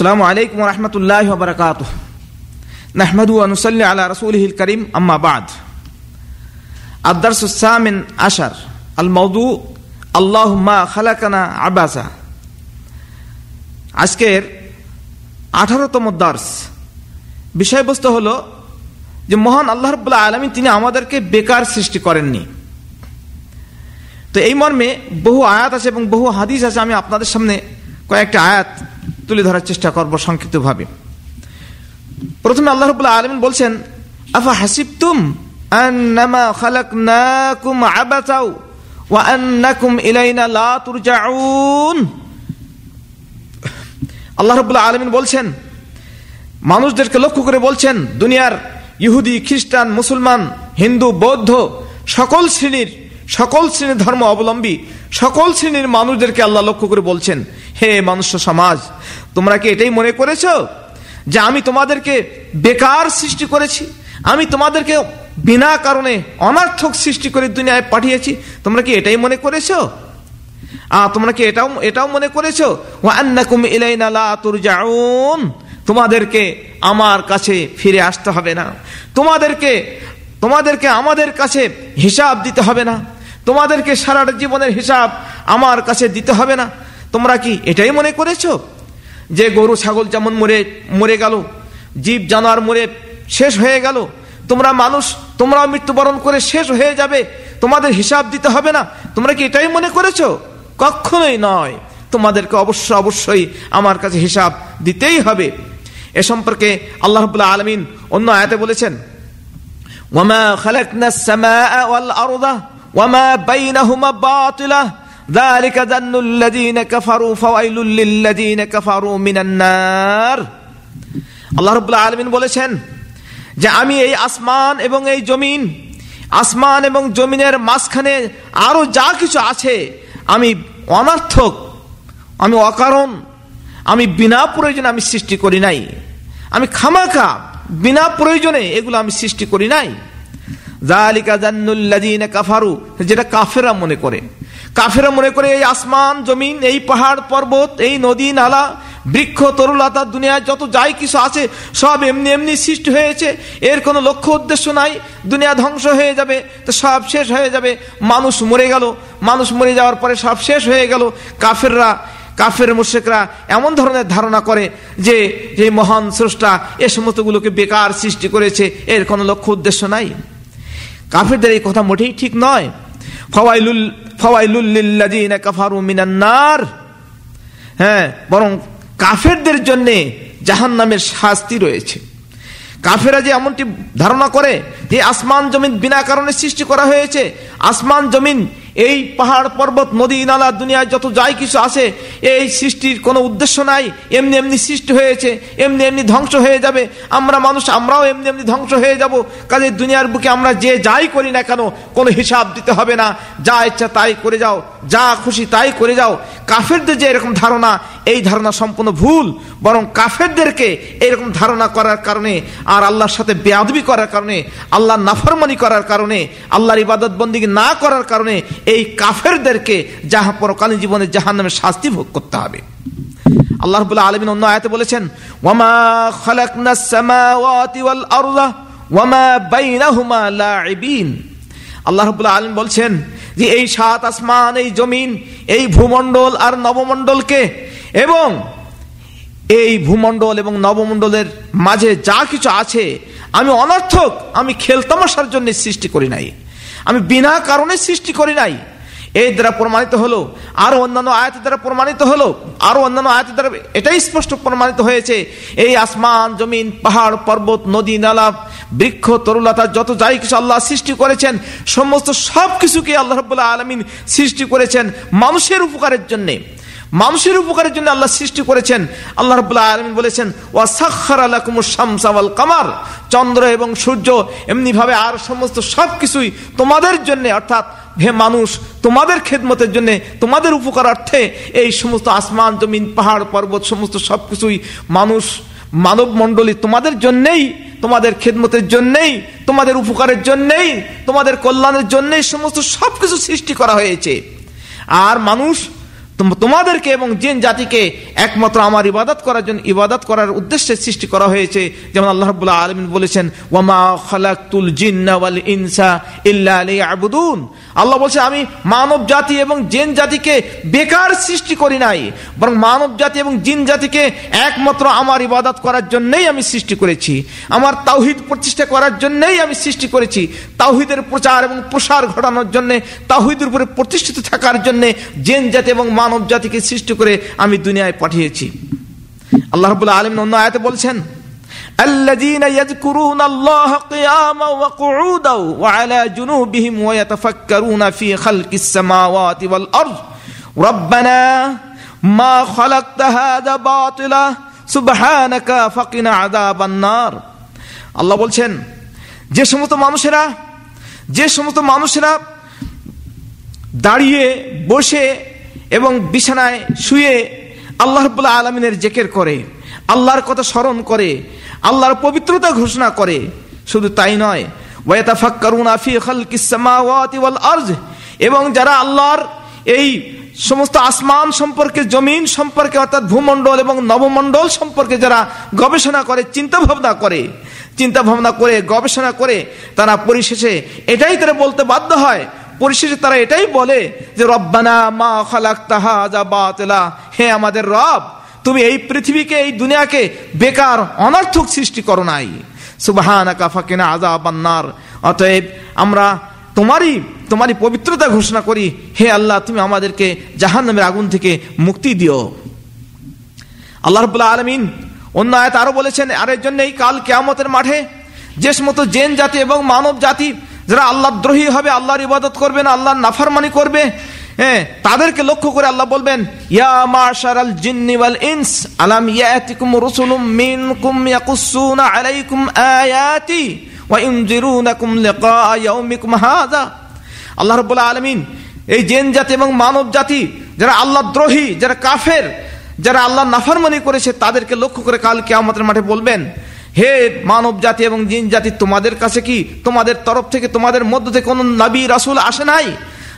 السلام عليكم ورحمة الله وبركاته نحمده ونصلي على رسوله الكريم أما بعد الدرس الثامن عشر الموضوع اللهم خلقنا عباسا আজকের আঠারোতম দার্স বিষয়বস্তু হলো যে মহান আল্লাহ রব্বুল্লাহ আলমী তিনি আমাদেরকে বেকার সৃষ্টি করেননি তো এই মর্মে বহু আয়াত আছে এবং বহু হাদিস আছে আমি আপনাদের সামনে কয়েকটা আয়াত তুলে ধরার চেষ্টা করব সংক্ষিপ্তভাবে। প্রথমে আল্লাহ রবুল্লাহ আলমিন বলছেন, আফা লা তুরজাউন? আল্লাহ বলছেন, মানুষদেরকে লক্ষ্য করে বলছেন, দুনিয়ার ইহুদি, খ্রিস্টান, মুসলমান, হিন্দু, বৌদ্ধ, সকল শ্রেণির সকল শ্রেণির ধর্ম অবলম্বী, সকল শ্রেণির মানুষদেরকে আল্লাহ লক্ষ্য করে বলছেন হে মানুষ সমাজ, তোমরা কি এটাই মনে করেছ? যে আমি তোমাদেরকে বেকার সৃষ্টি করেছি, আমি তোমাদেরকে বিনা কারণে অনার্থক সৃষ্টি করে দুনিয়ায় পাঠিয়েছি, তোমরা কি এটাই মনে করেছ? তোমরা কি এটাও এটাও মনে করেছ? তোমাদেরকে আমার কাছে ফিরে আসতে হবে না। তোমাদেরকে তোমাদেরকে আমাদের কাছে হিসাব দিতে হবে না। তোমাদেরকে সারাটা জীবনের হিসাব আমার কাছে দিতে হবে না। তোমরা কি এটাই মনে করেছ? যে গরু, ছাগল যেমন মরে মরে গেল, জীব, জানোয়ার মরে শেষ হয়ে গেল, তোমরা মানুষ, তোমরাও মৃত্যুবরণ করে শেষ হয়ে যাবে, তোমাদের হিসাব দিতে হবে না। তোমরা কি এটাই মনে করেছ? কখনোই নয়। তোমাদেরকে অবশ্য অবশ্যই আমার কাছে হিসাব দিতেই হবে। এ সম্পর্কে আল্লাহ রবুল্লাহ আলমিন অন্য আয়াতে বলেছেন ওয়ামা খালাকনা সামা ওয়াল আরদা ওয়ামা বাইনাহুমা বাতিলা। ذلك ظن الذين كفروا فويل للذين كفروا من النار আল্লাহ রবুল্লাহ আলমিন বলেছেন যে আমি এই আসমান এবং এই জমিন আসমান এবং জমিনের মাঝখানে আরো যা কিছু আছে আমি অনার্থক আমি অকারণ আমি বিনা প্রয়োজনে আমি সৃষ্টি করি নাই আমি খামাখা বিনা প্রয়োজনে এগুলো আমি সৃষ্টি করি নাই কাফারু যেটা কাফেরা মনে করে কাফেরা মনে করে এই আসমান, জমিন, এই পাহাড়, পর্বত, এই নদী, নালা, বৃক্ষ, তরুলতা, দুনিয়ায় যত যাই কিছু আছে, সব এমনি এমনি সৃষ্টি হয়েছে। এর কোনো লক্ষ্য উদ্দেশ্য নাই। দুনিয়া ধ্বংস হয়ে যাবে, তো সব শেষ হয়ে যাবে। মানুষ মরে গেল। মানুষ মরে যাওয়ার পরে সব শেষ হয়ে গেল। কাফেররা, কাফের মুশেকরা এমন ধরনের ধারণা করে যে যে মহান স্রষ্টা এ সমস্তগুলোকে বেকার সৃষ্টি করেছে। এর কোনো লক্ষ্য উদ্দেশ্য নাই। কাফেরদের এই কথা মোটেই ঠিক নয়। ফওয়াইলুল ফওয়াইলুল্লিল্লাযিনা কাফারু মিনান্নার হ্যাঁ বরং কাফেরদের জন্য জাহান নামের শাস্তি রয়েছে। কাফেরা যে এমনটি ধারণা করে, যে আসমান জমিন বিনা কারণে সৃষ্টি করা হয়েছে, আসমান জমিন এই পাহাড় পর্বত, নদী, নালা, দুনিয়ায় যত যাই কিছু আছে এই সৃষ্টির কোনো উদ্দেশ্য নাই। এমনি এমনি সৃষ্টি হয়েছে, এমনি এমনি ধ্বংস হয়ে যাবে। আমরা মানুষ, আমরাও এমনি এমনি ধ্বংস হয়ে যাব। কাজে দুনিয়ার বুকে আমরা যে যাই করি না কেন, কোনো হিসাব দিতে হবে না। যা ইচ্ছা তাই করে যাও, যা খুশি তাই করে যাও। কাফেরদের যে এরকম ধারণা এই ধারণা সম্পূর্ণ ভুল, বরং কাফেরদেরকে এরকম ধারণা করার কারণে আর আল্লাহর সাথে বেয়াদবি করার কারণে আল্লাহ নাফরমানি করার কারণে, আল্লাহর ইবাদত বন্দিকে না করার কারণে এই কাফেরদেরকে যাহা পরকালীন জীবনে জাহান নামে শাস্তি ভোগ করতে হবে। আল্লাহ রবুল্লাহ আলমিন অন্য আয়াতে বলেছেন, ওয়ামা খালাকনা সামাওয়াতি ওয়াল আরদা, ওয়ামা বাইনাহুমা লাইবিন আল্লাহ রবুল্লাহ আলমিন বলছেন যে, এই সাত আসমান, এই জমিন, এই ভূমণ্ডল আর নবমণ্ডলকে এবং এই ভূমণ্ডল এবং নবমণ্ডলের মাঝে যা কিছু আছে, আমি অনর্থক, আমি খেলতামাশার জন্য সৃষ্টি করি নাই। আমি বিনা কারণে সৃষ্টি করি নাই। এই দ্বারা প্রমাণিত হলো, আরও অন্যান্য আয়াতের দ্বারা প্রমাণিত হলো, আরও অন্যান্য আয়াতের দ্বারা এটাই স্পষ্ট প্রমাণিত হয়েছে। এই আসমান, জমিন, পাহাড়, পর্বত, নদী, নালা, বৃক্ষ, তরুলতা, যত যাই কিছু আল্লাহ সৃষ্টি করেছেন, সমস্ত সব কিছুকে আল্লাহ রব্বুল্লাহ আলমিন সৃষ্টি করেছেন মানুষের উপকারের জন্যে। মানুষের উপকারের জন্য আল্লাহ সৃষ্টি করেছেন। আল্লাহ রবুল্লাহ আলমিন বলেছেন কামার। চন্দ্র এবং সূর্য এমনি ভাবে আর সমস্ত সব কিছুই তোমাদের জন্য, অর্থাৎ হে মানুষ, তোমাদের খেদমতের জন্য, তোমাদের উপকার অর্থে এই সমস্ত আসমান, জমিন, পাহাড়, পর্বত, সমস্ত সব কিছুই মানুষ মানব মণ্ডলী তোমাদের জন্যেই, তোমাদের খেদমতের জন্যেই, তোমাদের উপকারের জন্যেই, তোমাদের কল্যাণের জন্যেই সমস্ত সব কিছু সৃষ্টি করা হয়েছে। আর মানুষ তোমাদেরকে এবং জিন জাতিকে একমাত্র আমার ইবাদত করার জন্য ইবাদত করার উদ্দেশ্যে সৃষ্টি করা হয়েছে। যেমন আল্লাহ রাব্বুল আলমিন বলেছেন ওয়ামা খালাকতুল জিন্না ওয়াল ইনসা ইল্লা লিয়াবুদুন। আল্লাহ বলছে, আমি মানব জাতি এবং জেন জাতিকে বেকার সৃষ্টি করি নাই, বরং মানব জাতি এবং জিন জাতিকে একমাত্র আমার ইবাদত করার জন্যই আমি সৃষ্টি করেছি, আমার তাওহিদ প্রতিষ্ঠা করার জন্যই আমি সৃষ্টি করেছি, তাওহিদের প্রচার এবং প্রসার ঘটানোর জন্যে, তাওহিদের উপরে প্রতিষ্ঠিত থাকার জন্যে জেন জাতি এবং মানব জাতিকে সৃষ্টি করে আমি দুনিয়ায় পাঠিয়েছি। আল্লাহ রাব্বুল আলামিন অন্য আয়াতে বলছেন الذين يذكرون الله قياما وقعودا وعلى جنوبهم ويتفكرون في خلق السماوات والأرض ربنا ما خلقت هذا باطلا سبحانك فقنا عذاب النار আল্লাহ বলছেন যে সমস্ত মানুষেরা যে সমস্ত মানুষেরা দাঁড়িয়ে বসে এবং বিছানায় শুয়ে আল্লাহ রব্বুল্লাহ আলমিনের জেকের করে আল্লাহর কথা স্মরণ করে আল্লাহর পবিত্রতা ঘোষণা করে। শুধু তাই নয় এবং যারা আল্লাহর এই সমস্ত আসমান সম্পর্কে, জমিন সম্পর্কে, অর্থাৎ ভূমণ্ডল এবং নবমণ্ডল সম্পর্কে যারা গবেষণা করে চিন্তা ভাবনা করে চিন্তা ভাবনা করে, গবেষণা করে, তারা পরিশেষে এটাই তারা বলতে বাধ্য হয়। পরিশেষে তারা এটাই বলে যে, রব্বানা মা খালাক তাহা বাতলা, হে আমাদের রব তুমি এই পৃথিবীকে, এই দুনিয়াকে বেকার, অনর্থক সৃষ্টি করো নাই। সুবাহানা কাফাকিনা আজা বান্নার অতএব আমরা তোমারই তোমারই পবিত্রতা ঘোষণা করি, হে আল্লাহ, তুমি আমাদেরকে জাহান নামের আগুন থেকে মুক্তি দিও। আল্লাহ রবুল্লাহ আলমিন অন্য আয়াত আরও বলেছেন, আর এর জন্য এই কাল কেয়ামতের মাঠে যে সমস্ত জেন জাতি এবং মানব জাতি, যারা আল্লাহ দ্রোহী হবে, আল্লাহর ইবাদত করবে না, আল্লাহর নাফারমানি করবে হ্যাঁ তাদেরকে লক্ষ্য করে আল্লাহ বলবেন, ইয়া মাশারাল জিন্নি ওয়াল ইনস, আলাম ইয়াতিকুম রুসুলুম মিনকুম ইয়াকুসুনা আলাইকুম আয়াতি, ওয়া ইনজিরুনাকুম লিকা ইয়াউমিকুম হাযা। আল্লাহ রাব্বুল আলামিন, এই জেন জাতি এবং মানব জাতি যারা আল্লাহ দ্রোহী, যারা কাফের, যারা আল্লাহ নাফরমানি করেছে, তাদেরকে লক্ষ্য করে কাল কিয়ামতের মাঠে বলবেন, হে মানব জাতি এবং জিন জাতি, তোমাদের কাছে কি, তোমাদের তরফ থেকে, তোমাদের মধ্য থেকে কোন নবী, রাসুল আসে নাই?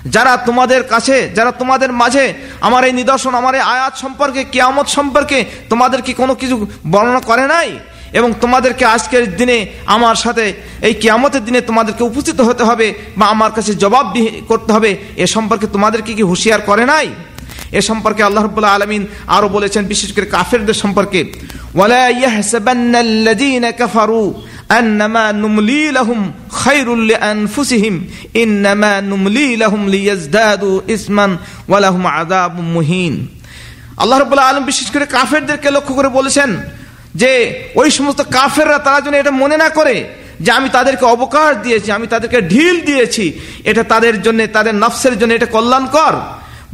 যারা তোমাদের কাছে, যারা তোমাদের মাঝে আমার এই নিদর্শন, আমার এই আয়াত সম্পর্কে, কিয়ামত সম্পর্কে তোমাদের কি কোনো কিছু বর্ণনা করে নাই? এবং তোমাদেরকে আজকের দিনে আমার সাথে, এই কিয়ামতের দিনে তোমাদেরকে উপস্থিত হতে হবে বা আমার কাছে জবাব করতে হবে, এ সম্পর্কে তোমাদেরকে কি হুঁশিয়ার করে নাই? এ সম্পর্কে আল্লাহ রব্বুল্লাহ আলমিন আরও বলেছেন, বিশেষ করে কাফেরদের সম্পর্কে। ওয়ালা ইয়াহসাবান্নাল্লাযীনা কাফারু أنما نملي لهم خير لأنفسهم إنما نملي لهم ليزدادوا إثما ولهم عذاب مهين আল্লাহ রব্বুল্লাহ আলম বিশেষ করে কাফেরদেরকে লক্ষ্য করে বলেছেন যে ওই সমস্ত কাফেররা তারা যেন এটা মনে না করে যে আমি তাদেরকে অবকাশ দিয়েছি আমি তাদেরকে ঢিল দিয়েছি এটা তাদের জন্য তাদের নফসের জন্য এটা কল্যাণকর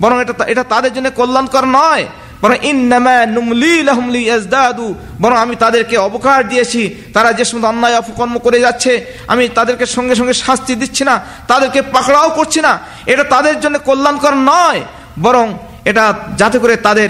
বরং এটা এটা তাদের জন্য কল্যাণকর নয় বরং ইন্নামা নুমলি লাহমলি ইয়াজদাদু বরং আমি তাদেরকে অবকার দিয়েছি। তারা যে সমস্ত অন্যায় অপকর্ম করে যাচ্ছে, আমি তাদেরকে সঙ্গে সঙ্গে শাস্তি দিচ্ছি না, তাদেরকে পাকড়াও করছি না। এটা তাদের জন্য কল্যাণকর নয়। বরং এটা যাতে করে তাদের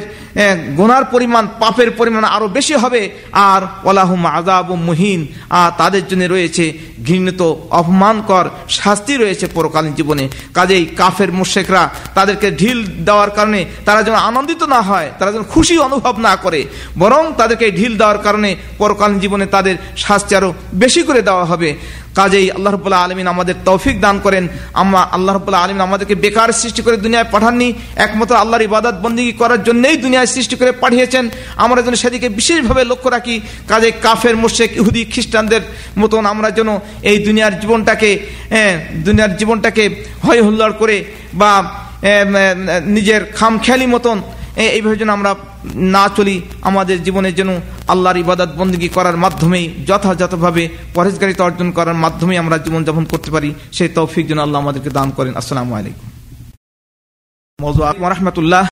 গোনার পরিমাণ, পাপের পরিমাণ আরও বেশি হবে। আর ওলাহুম আজাব মুহিন। আর তাদের জন্য রয়েছে ঘৃণিত, অপমানকর শাস্তি রয়েছে পরকালীন জীবনে। কাজেই কাফের মুশেকরা তাদেরকে ঢিল দেওয়ার কারণে তারা যেন আনন্দিত না হয়, তারা যেন খুশি অনুভব না করে। বরং তাদেরকে ঢিল দেওয়ার কারণে পরকালীন জীবনে তাদের শাস্তি আরও বেশি করে দেওয়া হবে। কাজেই আল্লাহ রবুল্লাহ আলমিন আমাদের তৌফিক দান করেন। আমরা আল্লাহ রবুল্লাহ আলমিন আমাদেরকে বেকার সৃষ্টি করে দুনিয়ায় পাঠাননি। একমাত্র আল্লাহর ইবাদত বন্দিগি করার জন্যই দুনিয়ায় সৃষ্টি করে পাঠিয়েছেন। আমরা যেন সেদিকে বিশেষভাবে লক্ষ্য রাখি, কাজে কাফের মোশেক ইহুদি, খ্রিস্টানদের মতন আমরা যেন এই দুনিয়ার জীবনটাকে দুনিয়ার জীবনটাকে হয় হুল্লাড় করে বা নিজের খামখেয়ালি মতন এইভাবে যেন আমরা না চলি। আমাদের জীবনের যেন আল্লাহর ইবাদত বন্দী করার মাধ্যমেই, যথাযথভাবে পরেশগারিতা অর্জন করার মাধ্যমেই আমরা জীবনযাপন করতে পারি। সেই তৌফিক যেন আল্লাহ আমাদেরকে দান করেন। আসসালামু আলাইকুম। রহমতুল্লাহ।